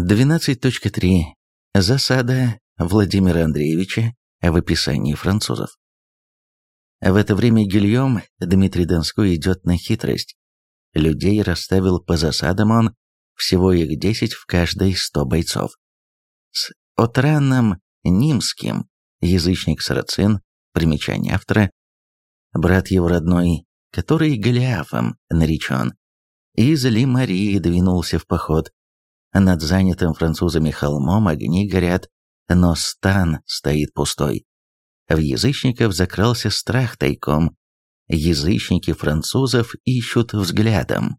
12.3. Засада Владимира Андреевича в описании французов. В это время Гильем, Дмитрий Донской, идет на хитрость. Людей расставил по засадам он, всего их 10 в каждой 100 бойцов. С Отраном Нимским, язычник-сарацин, примечание автора, брат его родной, который Голиафом наречен, из Ли-Марии двинулся в поход. Над занятым французами холмом огни горят, но стан стоит пустой. В язычников закрался страх тайком. Язычники французов ищут взглядом.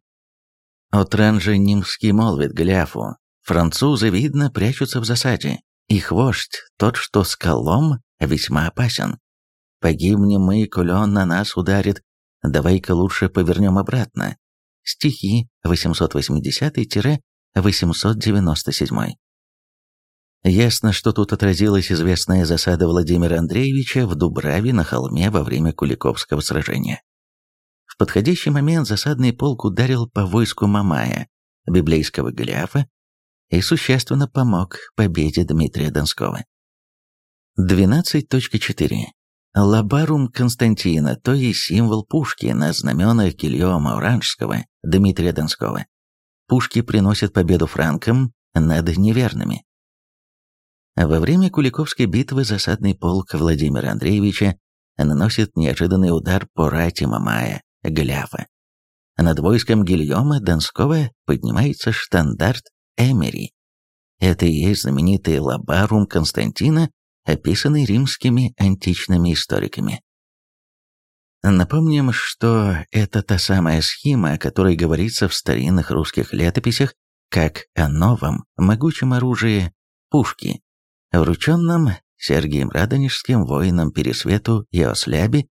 Отран же Нимский молвит Гляфу. Французы, видно, прячутся в засаде. Их вождь, тот, что с колом, весьма опасен. Погибнем мы, коль он на нас ударит. Давай-ка лучше повернем обратно. Стихи 880-897. Ясно, что тут отразилась известная засада Владимира Андреевича в Дубраве на холме во время Куликовского сражения. В подходящий момент засадный полк ударил по войску Мамая, библейского Голиафа, и существенно помог победе Дмитрия Донского. 12.4. Лабарум Константина, то есть символ пушки на знаменах Гильома Оранжского, Дмитрия Донского. Пушки приносят победу франкам над неверными. Во время Куликовской битвы засадный полк Владимира Андреевича наносит неожиданный удар по рати Мамая, Гляфа. Над войском Гильома Донского поднимается штандарт Эмери. Это и есть знаменитый лабарум Константина, описанный римскими античными историками. Напомним, что это та самая схема, о которой говорится в старинных русских летописях, как о новом, могучем оружии пушки, врученном Сергием Радонежским воинам Пересвету и Ослябе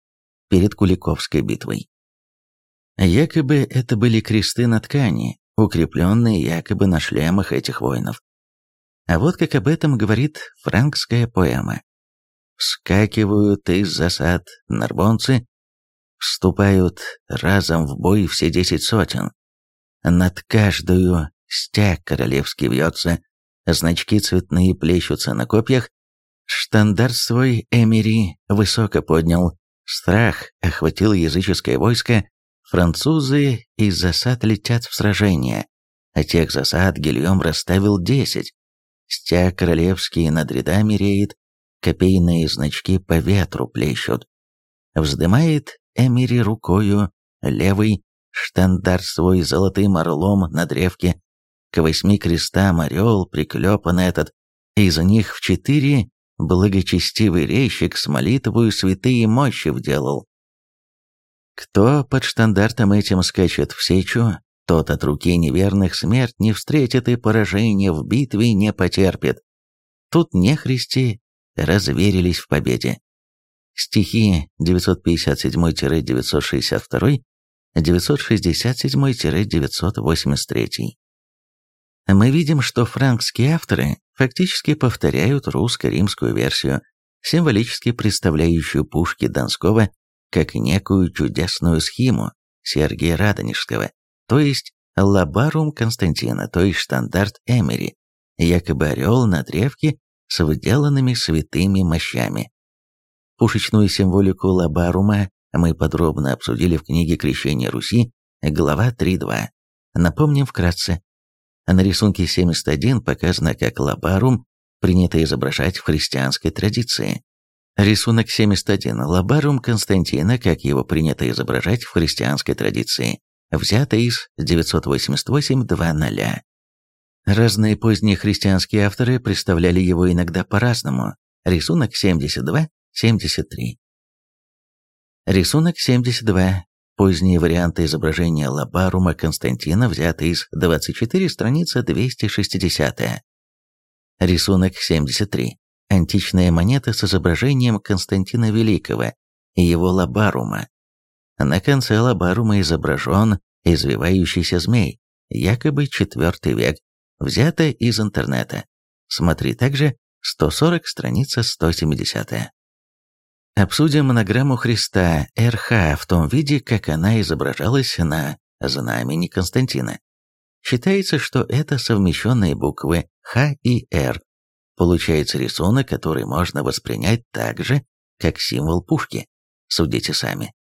перед Куликовской битвой. Якобы это были кресты на ткани, укрепленные якобы на шлемах этих воинов. А вот как об этом говорит франкская поэма. «Вскакивают из засад нарбонцы, вступают разом в бой все десять сотен. Над каждую стяг королевский вьется, значки цветные плещутся на копьях, штандарт свой Эмери высоко поднял, страх охватил языческое войско, французы из засад летят в сражение, а тех засад Гильем расставил десять, стяг королевский над рядами реет, копейные значки по ветру плещут. Вздымает Эмери рукою, левый, штандарт свой золотым орлом на древке, к восьми крестам орел приклепан этот, из них в четыре благочестивый рейщик с молитвою святые мощи вделал. Кто под штандартом этим скачет в сечу, тот от руки неверных смерть не встретит и поражение в битве не потерпит. Тут нехристи разверились в победе. Стихи 957-962, 967-983 мы видим, что франкские авторы фактически повторяют русско-римскую версию, символически представляющую пушки Донского как некую чудесную схему Сергия Радонежского, то есть лабарум Константина, то есть штандарт Эмери, якобы орел на древке с выделанными святыми мощами. Пушечную символику лабарума мы подробно обсудили в книге «Крещение Руси», глава 3.2. Напомним вкратце, на рисунке 71 показано, как лабарум принято изображать в христианской традиции. Рисунок 71. Лабарум Константина, как его принято изображать в христианской традиции. Взято из 988.2.0. Разные поздние христианские авторы представляли его иногда по-разному. Рисунок 72, 73. Рисунок 72. Поздние варианты изображения Лабарума Константина взяты из 24 страница 260. Рисунок 73. Античная монета с изображением Константина Великого и его Лабарума. На конце Лабарума изображен извивающийся змей, якобы IV век, взято из интернета. Смотри также 140 страница 170. Обсудим монограмму Христа РХ в том виде, как она изображалась на знамени Константина. Считается, что это совмещенные буквы Х и Р. Получается рисунок, который можно воспринять так же, как символ пушки. Судите сами.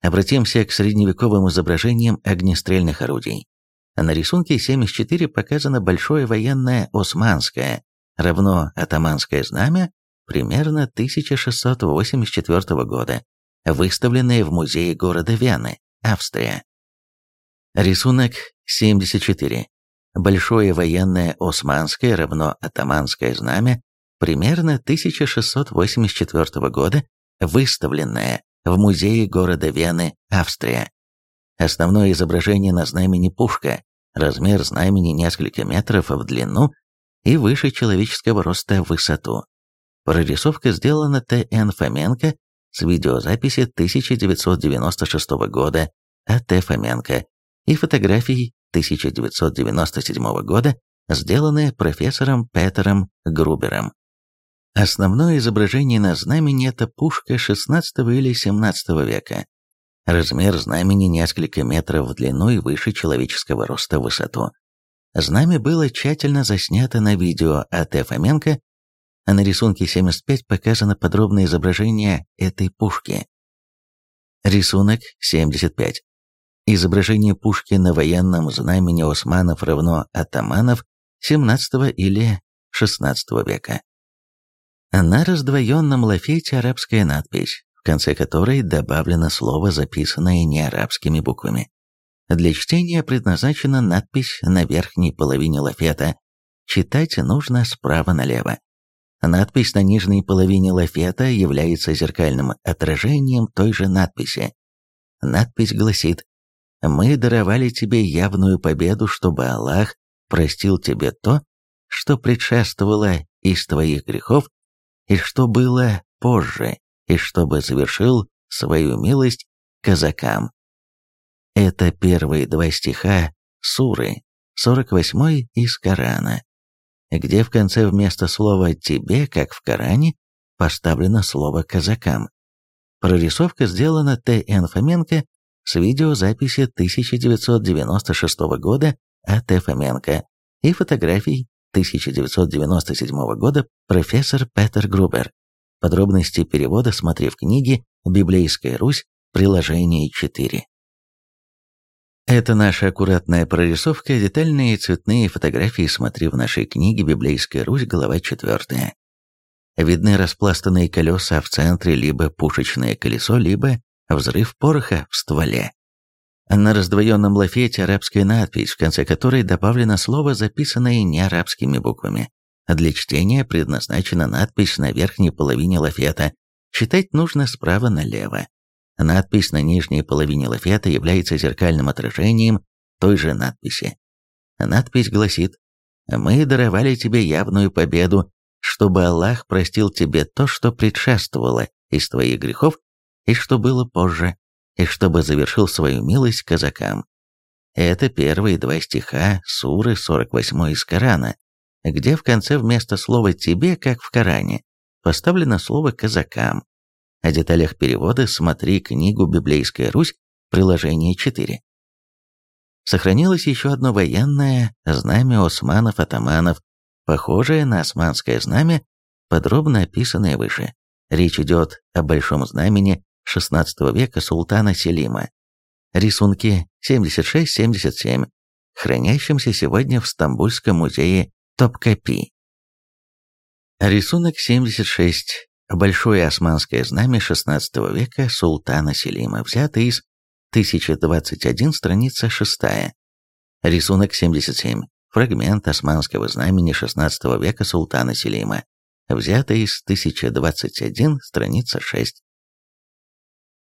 Обратимся к средневековым изображениям огнестрельных орудий. На рисунке 74 показано большое военное османское, равно атаманское знамя, примерно 1684 года, выставленное в музее города Вены, Австрия. Рисунок 74. Большое военное османское равно атаманское знамя, примерно 1684 года, выставленное в музее города Вены, Австрия. Основное изображение на знамени пушка, размер знамени несколько метров в длину и выше человеческого роста в высоту. Прорисовка сделана Т.Н. Фоменко с видеозаписи 1996 года А.Т. Фоменко и фотографий 1997 года, сделанные профессором Петером Грубером. Основное изображение на знамени – это пушка XVI или XVII века. Размер знамени несколько метров в длину и выше человеческого роста в высоту. Знамя было тщательно заснято на видео А.Т. Фоменко, а на рисунке 75 показано подробное изображение этой пушки. Рисунок 75. Изображение пушки на военном знамени османов равно атаманов XVII или XVI века. На раздвоенном лафете арабская надпись, в конце которой добавлено слово, записанное не арабскими буквами. Для чтения предназначена надпись на верхней половине лафета. Читать нужно справа налево. Надпись на нижней половине лафета является зеркальным отражением той же надписи. Надпись гласит «Мы даровали тебе явную победу, чтобы Аллах простил тебе то, что предшествовало из твоих грехов и что было позже, и чтобы завершил свою милость казакам. Это первые два стиха суры, 48 из Корана, где в конце вместо слова «тебе», как в Коране, поставлено слово «казакам». Прорисовка сделана Т.Н. Фоменко с видеозаписи 1996 года А.Т. Фоменко и фотографий 1997 года профессор Петер Грубер. Подробности перевода смотри в книге «Библейская Русь», приложение 4. Это наша аккуратная прорисовка, детальные цветные фотографии смотри в нашей книге «Библейская Русь», глава 4. Видны распластанные колеса, в центре либо пушечное колесо, либо взрыв пороха в стволе. На раздвоенном лафете арабская надпись, в конце которой добавлено слово, записанное не арабскими буквами. Для чтения предназначена надпись на верхней половине лафета. Читать нужно справа налево. Надпись на нижней половине лафета является зеркальным отражением той же надписи. Надпись гласит «Мы даровали тебе явную победу, чтобы Аллах простил тебе то, что предшествовало из твоих грехов и что было позже, и чтобы завершил свою милость казакам. Это первые два стиха суры 48 из Корана, где в конце вместо слова «тебе», как в Коране, поставлено слово «казакам». О деталях перевода смотри книгу «Библейская Русь», приложение 4. Сохранилось еще одно военное знамя османов-атаманов, похожее на османское знамя, подробно описанное выше. Речь идет о большом знамени XVI века султана Селима. Рисунки 76-77, хранящимся сегодня в Стамбульском музее Топкапи. Рисунок 76. Большое османское знамя XVI века султана Селима, взято из 1021, страница 6. Рисунок 77. Фрагмент османского знамени XVI века султана Селима, взято из 1021, страница 6.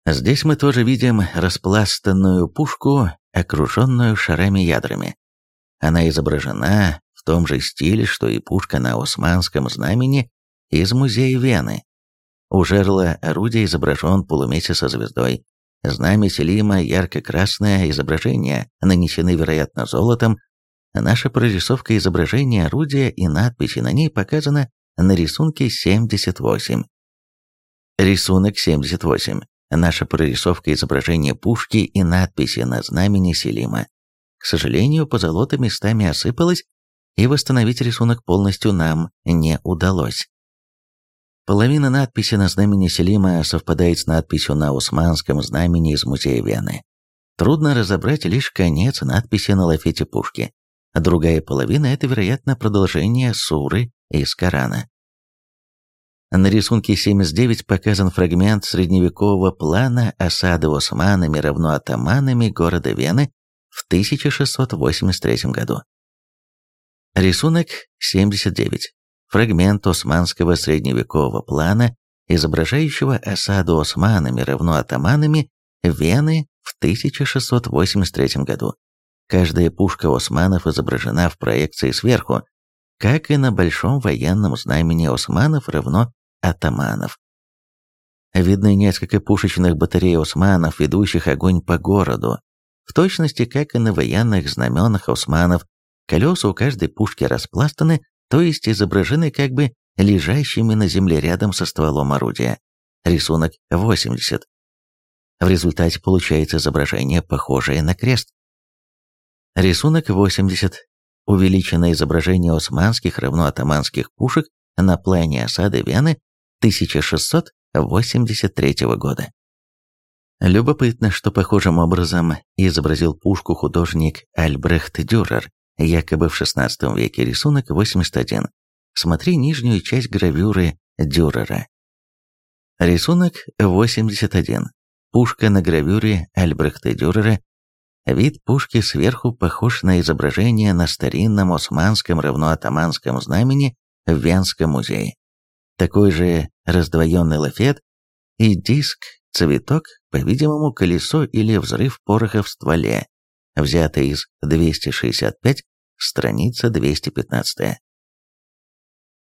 Здесь мы тоже видим распластанную пушку, окруженную шарами-ядрами. Она изображена в том же стиле, что и пушка на османском знамени из музея Вены. У жерла орудия изображен полумесяц со звездой. Знамя Селима ярко-красное, изображение нанесены, вероятно, золотом. Наша прорисовка изображения орудия и надписи на ней показана на рисунке 78. Рисунок 78 наша прорисовка изображения пушки и надписи на знамени Селима. К сожалению, позолота местами осыпалась, и восстановить рисунок полностью нам не удалось. Половина надписи на знамени Селима совпадает с надписью на Усманском знамени из музея Вены. Трудно разобрать лишь конец надписи на лафете пушки. Другая половина – это, вероятно, продолжение суры из Корана. На рисунке 79 показан фрагмент средневекового плана осады османами равно атаманами города Вены в 1683 году. Рисунок 79. Фрагмент османского средневекового плана, изображающего осаду османами равно атаманами Вены в 1683 году. Каждая пушка османов изображена в проекции сверху, как и на большом военном знамени османов равно атаманов. Видны несколько пушечных батарей османов, ведущих огонь по городу. В точности, как и на военных знаменах османов, колеса у каждой пушки распластаны, то есть изображены как бы лежащими на земле рядом со стволом орудия. Рисунок 80. В результате получается изображение, похожее на крест. Рисунок 80. Увеличенное изображение османских равно атаманских пушек на плане осады Вены 1683 года. Любопытно, что похожим образом изобразил пушку художник Альбрехт Дюрер, якобы в XVI веке, рисунок 81. Смотри нижнюю часть гравюры Дюрера. Рисунок 81. Пушка на гравюре Альбрехта Дюрера. Вид пушки сверху похож на изображение на старинном османском равноатаманском знамени в Венском музее. Такой же раздвоенный лафет и диск, цветок, по-видимому, колесо или взрыв пороха в стволе, взято из 265, страница 215.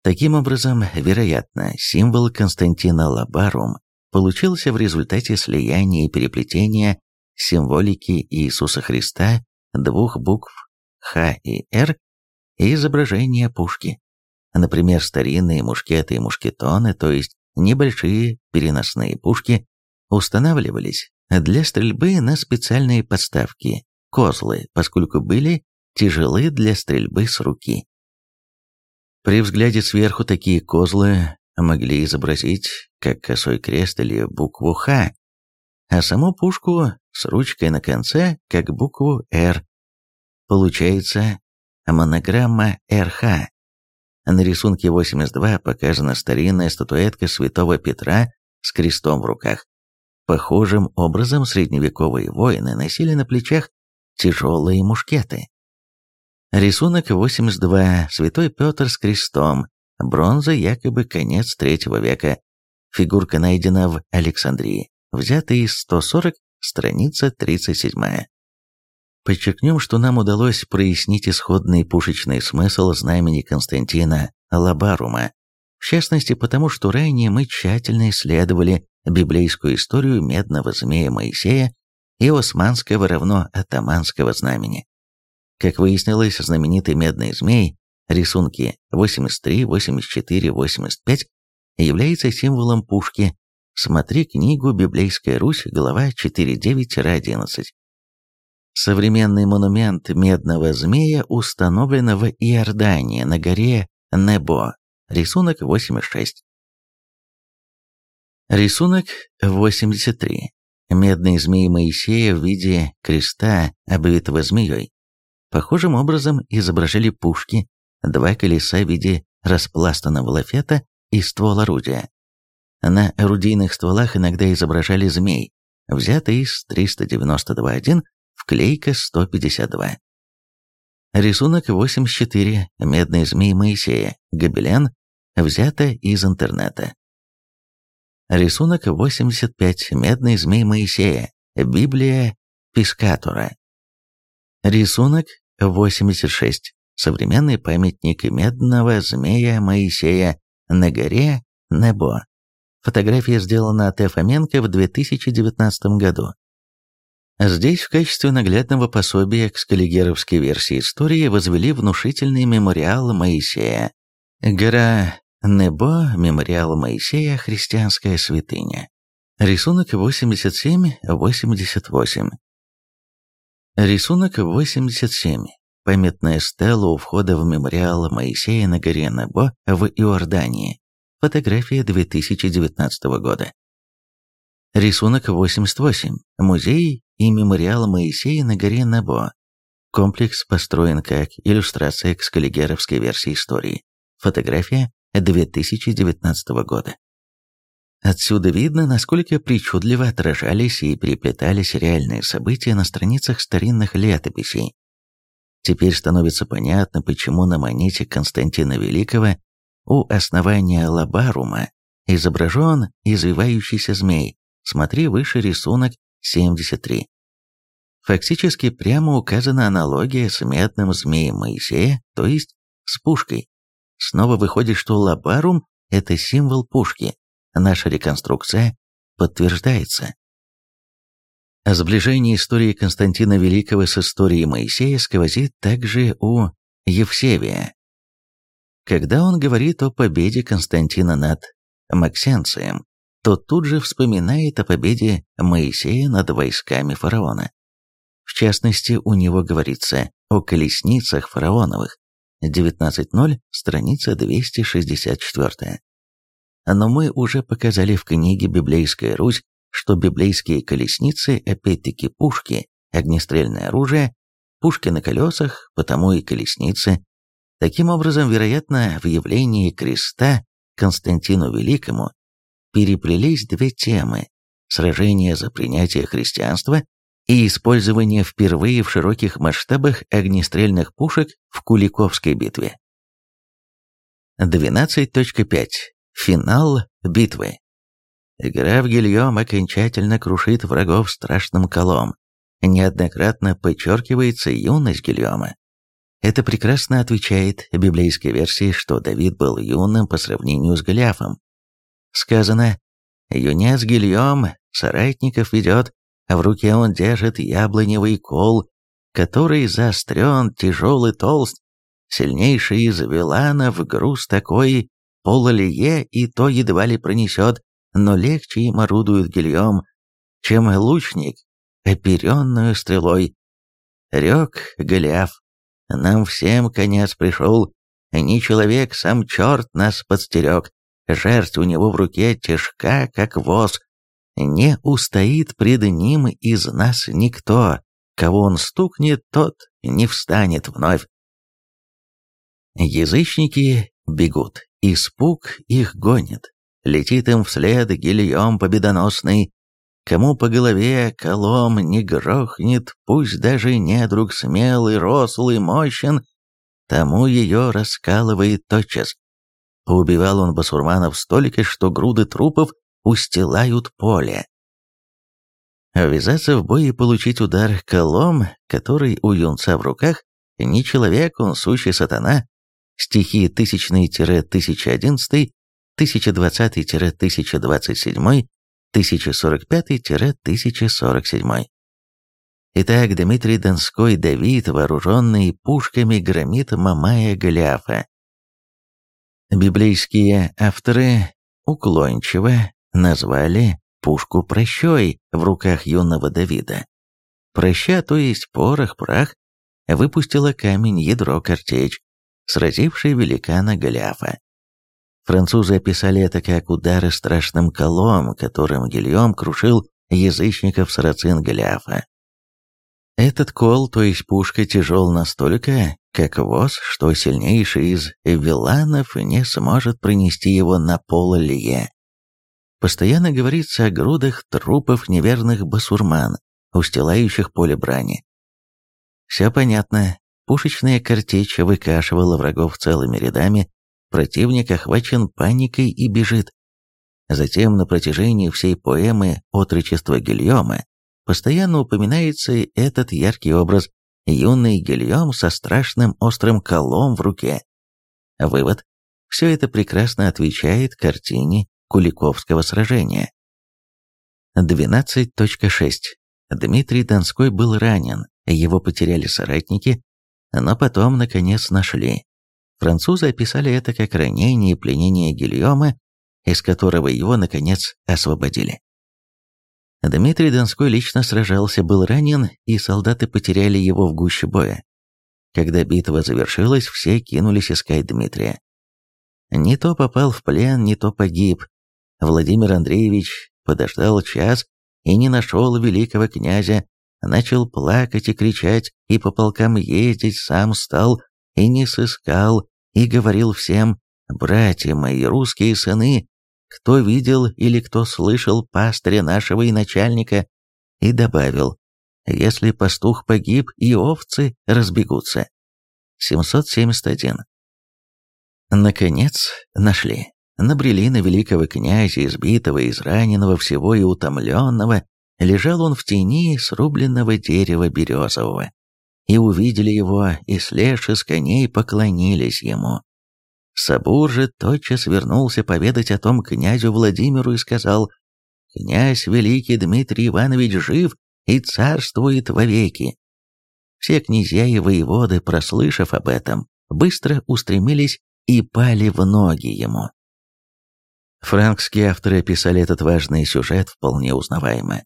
Таким образом, вероятно, символ Константина Лабарум получился в результате слияния и переплетения символики Иисуса Христа двух букв Х и Р и изображения пушки. Например, старинные мушкеты и мушкетоны, то есть небольшие переносные пушки, устанавливались для стрельбы на специальные подставки, козлы, поскольку были тяжелы для стрельбы с руки. При взгляде сверху такие козлы могли изобразить как косой крест или букву «Х», а саму пушку с ручкой на конце как букву «Р». Получается монограмма «РХ». На рисунке 82 показана старинная статуэтка святого Петра с крестом в руках. Похожим образом средневековые воины носили на плечах тяжелые мушкеты. Рисунок 82. Святой Петр с крестом. Бронза якобы конец третьего века. Фигурка найдена в Александрии. Взята из 140, страница 37. Подчеркнем, что нам удалось прояснить исходный пушечный смысл знамени Константина Лабарума, в частности потому, что ранее мы тщательно исследовали библейскую историю медного змея Моисея и османского равно атаманского знамени. Как выяснилось, знаменитый медный змей, рисунки 83, 84, 85, является символом пушки. Смотри книгу «Библейская Русь», глава 4.9-11. Современный монумент медного змея установлен в Иордании на горе Небо. Рисунок 86. Рисунок 83. Медный змей Моисея в виде креста, обвитого змеей. Похожим образом изображали пушки, два колеса в виде распластанного лафета и ствол орудия. На орудийных стволах иногда изображали змей, взятый из 392.1, вклейка 152. Рисунок 84, медный змей Моисея, гобелен, взято из интернета. Рисунок 85, медный змей Моисея, Библия Пискатора. Рисунок 86. Современный памятник медного змея Моисея на горе Небо. Фотография сделана от Фоменко в 2019 году. Здесь в качестве наглядного пособия к скаллигеровской версии истории возвели внушительный мемориал Моисея. Гора Небо, мемориал Моисея, христианская святыня. Рисунок 87-88. Рисунок 87. Памятная стела у входа в мемориал Моисея на горе Небо в Иордании. Фотография 2019 года. Рисунок 88. Музей и мемориал Моисея на горе Небо. Комплекс построен как иллюстрация к скаллигеровской версии истории. Фотография 2019 года. Отсюда видно, насколько причудливо отражались и переплетались реальные события на страницах старинных летописей. Теперь становится понятно, почему на монете Константина Великого у основания Лабарума изображен извивающийся змей. Смотри выше рисунок 73. Фактически прямо указана аналогия с медным змеем Моисея, то есть с пушкой. Снова выходит, что Лабарум – это символ пушки. Наша реконструкция подтверждается. О истории Константина Великого с историей Моисея сквозит также у Евсевия. Когда он говорит о победе Константина над Максенцием, то тут же вспоминает о победе Моисея над войсками фараона. В частности, у него говорится о колесницах фараоновых. 19.0, страница 264. Но мы уже показали в книге «Библейская Русь», что библейские колесницы, опять-таки пушки, огнестрельное оружие, пушки на колесах, потому и колесницы. Таким образом, вероятно, в явлении креста Константину Великому переплелись две темы – сражение за принятие христианства и использование впервые в широких масштабах огнестрельных пушек в Куликовской битве. 12.5. Финал битвы. Граф Гильем окончательно крушит врагов страшным колом. Неоднократно подчеркивается юность Гильома. Это прекрасно отвечает библейской версии, что Давид был юным по сравнению с Голиафом. Сказано «Юнец Гильем соратников ведет, в руке он держит яблоневый кол, который заострен, тяжелый, толст, сильнейший из виланов, груз такой, пололие и то едва ли пронесет, но легче им орудует гильем, чем лучник, оперенную стрелой. Рек Голиаф, нам всем конец пришел, не человек, сам черт нас подстерег, жертв у него в руке тяжка, как воз, не устоит пред ним из нас никто, кого он стукнет, тот не встанет вновь. Язычники бегут, испуг их гонит, летит им вслед гильем победоносный, кому по голове колом не грохнет, пусть даже недруг смелый, рослый, мощен, тому ее раскалывает тотчас. Поубивал он басурманов столько, что груды трупов устилают поле. Ввязаться в бой и получить удар колом, который у юнца в руках, не человек, он сущий сатана, стихи 1000-1011, 1020-1027, 1045-1047. Итак, Дмитрий Донской Давид, вооруженный пушками, громит Мамая Голиафа. Библейские авторы уклончиво назвали пушку прощой в руках юного Давида. Проща, то есть порох, прах, выпустила камень, ядро, картечь, сразивший великана Голиафа. Французы описали это как удары страшным колом, которым Гильем крушил язычников сарацин Голиафа. Этот кол, то есть пушка, тяжел настолько, как воз, что сильнейший из виланов не сможет пронести его на поллие. Постоянно говорится о грудах трупов неверных басурман, устилающих поле брани. Все понятно, пушечная картечь выкашивала врагов целыми рядами, противник охвачен паникой и бежит. Затем на протяжении всей поэмы «Отрочество Гильома» постоянно упоминается этот яркий образ юный Гильом со страшным острым колом в руке. Вывод. Все это прекрасно отвечает картине Куликовского сражения. 12.6. Дмитрий Донской был ранен, его потеряли соратники, но потом, наконец, нашли. Французы описали это как ранение и пленение Гильома, из которого его, наконец, освободили. Дмитрий Донской лично сражался, был ранен, и солдаты потеряли его в гуще боя. Когда битва завершилась, все кинулись искать Дмитрия. Не то попал в плен, не то погиб. Владимир Андреевич подождал час и не нашел великого князя, начал плакать и кричать, и по полкам ездить сам стал, и не сыскал, и говорил всем, «Братья мои, русские сыны, кто видел или кто слышал пастыря нашего и начальника?» И добавил, «Если пастух погиб, и овцы разбегутся». 771. Наконец, нашли. Набрели на великого князя, избитого, израненного всего и утомленного, лежал он в тени срубленного дерева березового. И увидели его, и слезши с коней поклонились ему. Сабур же тотчас вернулся поведать о том князю Владимиру и сказал, «Князь великий Дмитрий Иванович жив и царствует вовеки». Все князья и воеводы, прослышав об этом, быстро устремились и пали в ноги ему. Франкские авторы описали этот важный сюжет вполне узнаваемо.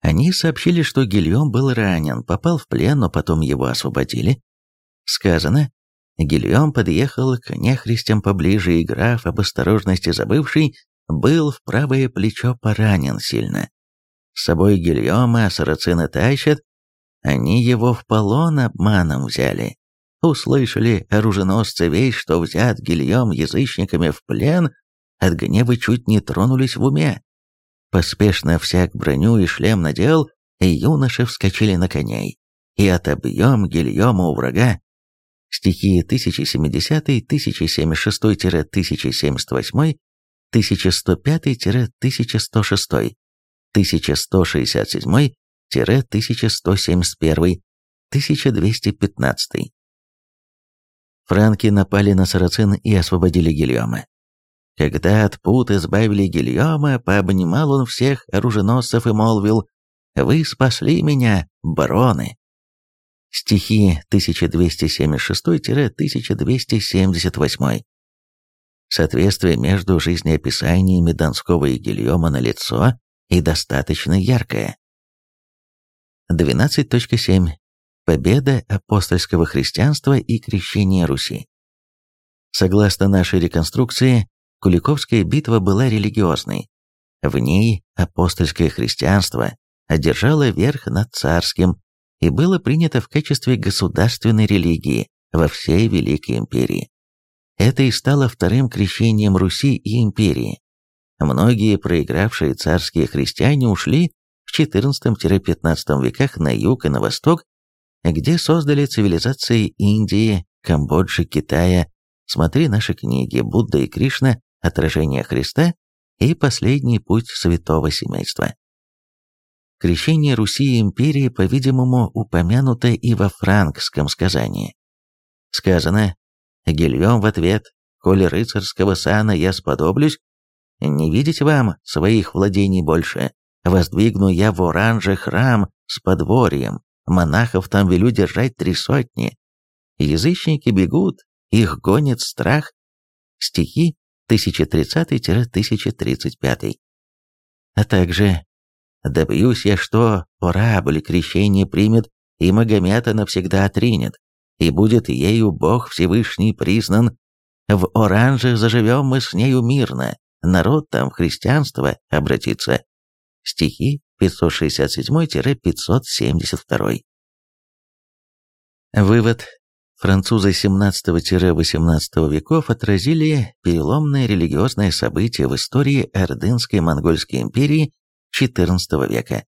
Они сообщили, что Гильем был ранен, попал в плен, но потом его освободили. Сказано, Гильем подъехал к нехристям поближе, и граф, об осторожности забывший, был в правое плечо поранен сильно. С собой Гильома сарацины тащат, они его в полон обманом взяли. Услышали оруженосцы весь, что взят Гильем язычниками в плен, от гнева чуть не тронулись в уме. Поспешно всяк броню и шлем надел, и юноши вскочили на коней. И отобьем Гильома у врага. Стихи 1070-1076-1078, 1105-1106, 1167-1171, 1215. Франки напали на сарацин и освободили Гильома. Когда от пут избавили Гильома, пообнимал он всех оруженосцев и молвил «Вы спасли меня, бароны!» Стихи 1276-1278 Соответствие между жизнеописаниями Донского и Гильома на лицо и достаточно яркое. 12.7. Победа апостольского христианства и крещение Руси. Согласно нашей реконструкции, Куликовская битва была религиозной. В ней апостольское христианство одержало верх над царским и было принято в качестве государственной религии во всей Великой Империи. Это и стало вторым крещением Руси и империи. Многие проигравшие царские христиане ушли в XIV-XV веках на юг и на восток, где создали цивилизации Индии, Камбоджи, Китая. Смотри наши книги «Будда и Кришна отражение Христа и последний путь святого семейства. Крещение Руси и империи, по-видимому, упомянуто и во франкском сказании. Сказано «Гильем в ответ, коли рыцарского сана я сподоблюсь, не видеть вам своих владений больше, воздвигну я в оранже храм с подворьем, монахов там велю держать три сотни. Язычники бегут, их гонит страх». Стихи 1030-1035. А также «Добьюсь я, что Орабль крещение примет и Магомета навсегда отринет, и будет ею Бог Всевышний признан. В Оранже заживем мы с нею мирно, народ там в христианство обратится». Стихи 567-572. Вывод. Французы XVII-XVIII веков отразили переломное религиозное событие в истории Ордынской монгольской империи XIV века.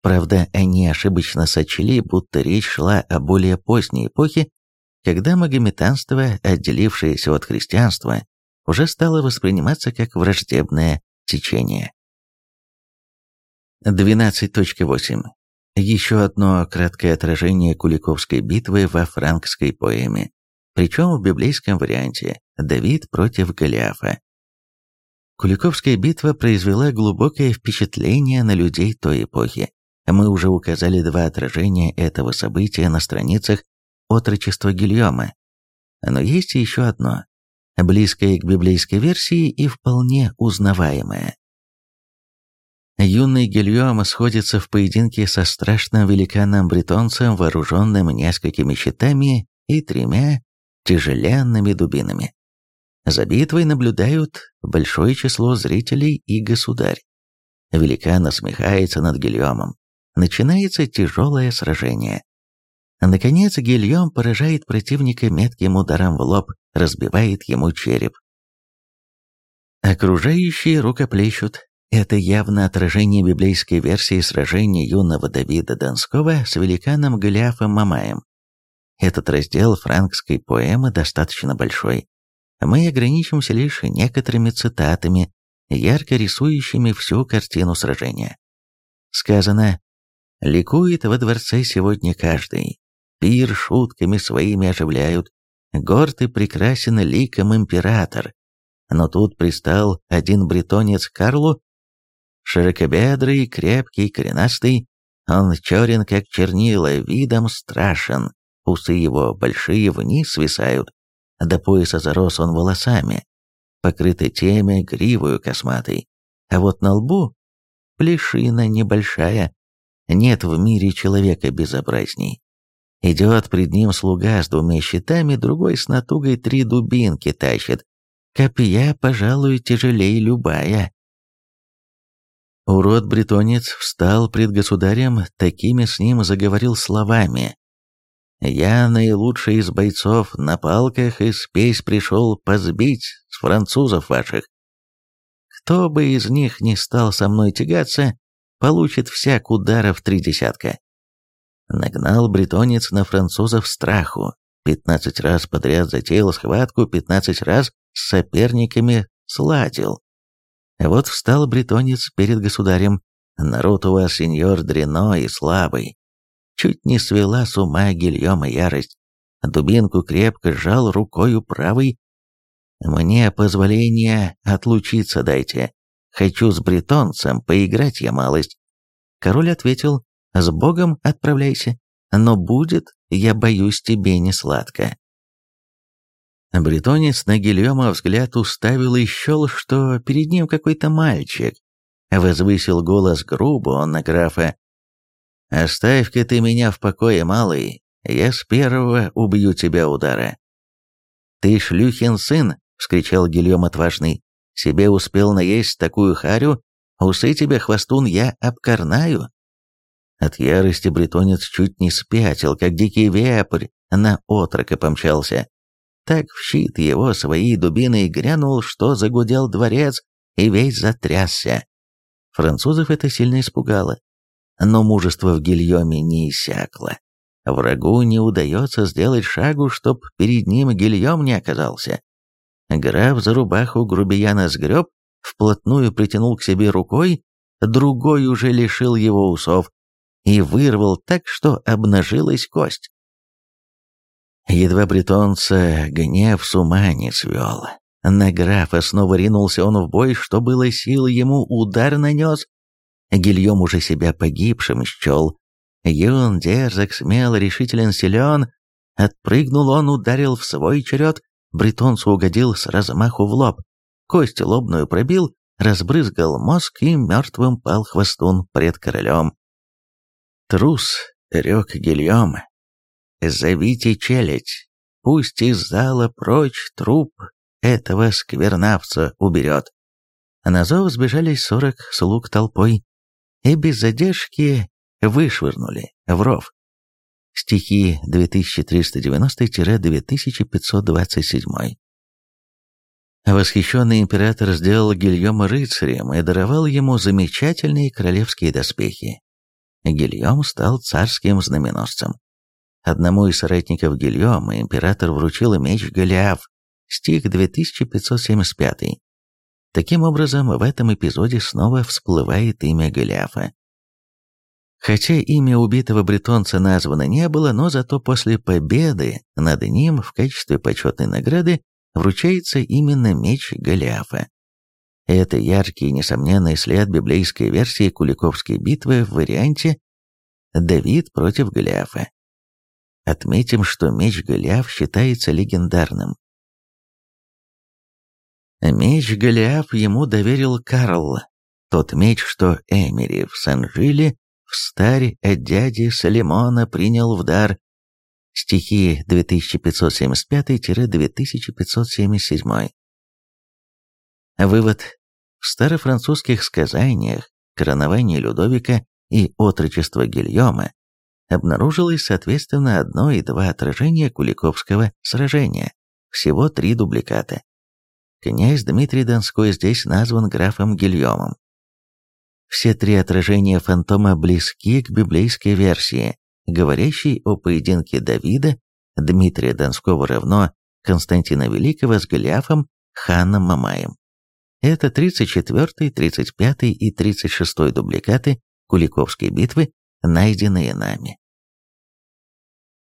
Правда, они ошибочно сочли, будто речь шла о более поздней эпохе, когда магометанство, отделившееся от христианства, уже стало восприниматься как враждебное течение. 12.8. Еще одно краткое отражение Куликовской битвы во франкской поэме, причем в библейском варианте «Давид против Голиафа». Куликовская битва произвела глубокое впечатление на людей той эпохи. Мы уже указали два отражения этого события на страницах «Отрочества Гильома». Но есть еще одно, близкое к библейской версии и вполне узнаваемое. Юный Гильем сходится в поединке со страшным великаном-бретонцем, вооруженным несколькими щитами и тремя тяжеленными дубинами. За битвой наблюдают большое число зрителей и государь. Великан насмехается над Гильомом. Начинается тяжелое сражение. Наконец Гильем поражает противника метким ударом в лоб, разбивает ему череп. Окружающие рукоплещут, это явно отражение библейской версии сражения юного Давида Донского с великаном Голиафом Мамаем. Этот раздел франкской поэмы достаточно большой. Мы ограничимся лишь некоторыми цитатами, ярко рисующими всю картину сражения. Сказано «Ликует во дворце сегодня каждый, пир шутками своими оживляют, горд и прекрасен ликом император». Но тут пристал один бретонец Карлу Широкобедрый, крепкий, коренастый, он черен, как чернила, видом страшен, усы его большие вниз свисают, до пояса зарос он волосами, покрытый теме гривою косматой, а вот на лбу плешина небольшая, нет в мире человека безобразней. Идет пред ним слуга с двумя щитами, другой с натугой три дубинки тащит. Копья, пожалуй, тяжелее любая. Урод-бретонец встал пред государем, такими с ним заговорил словами. «Я наилучший из бойцов на палках и спесь пришел позбить с французов ваших. Кто бы из них не стал со мной тягаться, получит всяк ударов три десятка». Нагнал бретонец на французов страху, пятнадцать раз подряд затеял схватку, пятнадцать раз с соперниками сладил. Вот встал бретонец перед государем. Народ у вас, сеньор, дрено и слабый. Чуть не свела с ума Гильома ярость. Дубинку крепко сжал рукою правой. Мне позволение отлучиться дайте. Хочу с бретонцем поиграть я малость. Король ответил, с Богом отправляйся, но будет, я боюсь, тебе не сладко. Бретонец на Гильома взгляд уставил и счел, что перед ним какой-то мальчик. Возвысил голос грубо он на графа. «Оставь-ка ты меня в покое, малый, я с первого убью тебя удара». «Ты шлюхин сын!» — вскричал Гильем отважный. «Себе успел наесть такую харю, усы тебе, хвостун, я обкорнаю». От ярости бретонец чуть не спятил, как дикий вепрь на отрока помчался. Так в щит его своей дубиной грянул, что загудел дворец и весь затрясся. Французов это сильно испугало. Но мужество в Гильоме не иссякло. Врагу не удается сделать шагу, чтоб перед ним Гильом не оказался. Граф за рубаху грубияна сгреб, вплотную притянул к себе рукой, другой уже лишил его усов и вырвал так, что обнажилась кость. Едва бретонца гнев с ума не свел. На графа снова ринулся он в бой, что было сил ему удар нанес. Гильем уже себя погибшим счел. Юн, дерзок, смел, решителен, силен. Отпрыгнул он, ударил в свой черед. Бретонцу угодил с размаху в лоб. Кость лобную пробил, разбрызгал мозг и мертвым пал хвостун пред королем. Трус, рек Гильем, Зовите челядь, пусть из зала прочь труп этого сквернавца уберет. На зов сбежались сорок слуг толпой и без задержки вышвырнули в ров. Стихи 2390-2527 Восхищенный император сделал Гильома рыцарем и даровал ему замечательные королевские доспехи. Гильом стал царским знаменосцем. Одному из соратников Гильома император вручил меч Голиаф, стих 2575. Таким образом, в этом эпизоде снова всплывает имя Голиафа. Хотя имя убитого бретонца названо не было, но зато после победы над ним в качестве почетной награды вручается именно меч Голиафа. Это яркий и несомненный след библейской версии Куликовской битвы в варианте «Давид против Голиафа». Отметим, что меч Голиаф считается легендарным. Меч Голиаф ему доверил Карл. Тот меч, что Эмери в Сен-Жиле в старь от дяди Салимона принял в дар. Стихи 2575-2577. Вывод. В старофранцузских сказаниях коронование Людовика и отрочество Гильома обнаружилось соответственно одно и два отражения Куликовского сражения, всего три дубликата. Князь Дмитрий Донской здесь назван графом Гильомом. Все три отражения фантома близки к библейской версии, говорящей о поединке Давида, Дмитрия Донского равно Константина Великого с Голиафом, ханом Мамаем. Это 34, 35 и 36 дубликаты Куликовской битвы, найденные нами.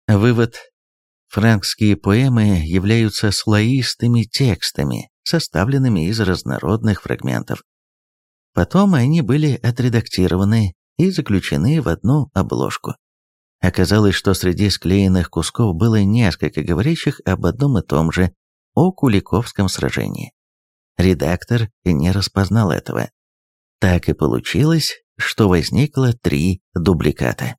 Вывод. Франкские поэмы являются слоистыми текстами, составленными из разнородных фрагментов. Потом они были отредактированы и заключены в одну обложку. Оказалось, что среди склеенных кусков было несколько говорящих об одном и том же, о Куликовском сражении. Редактор не распознал этого. Так и получилось, что возникло три дубликата.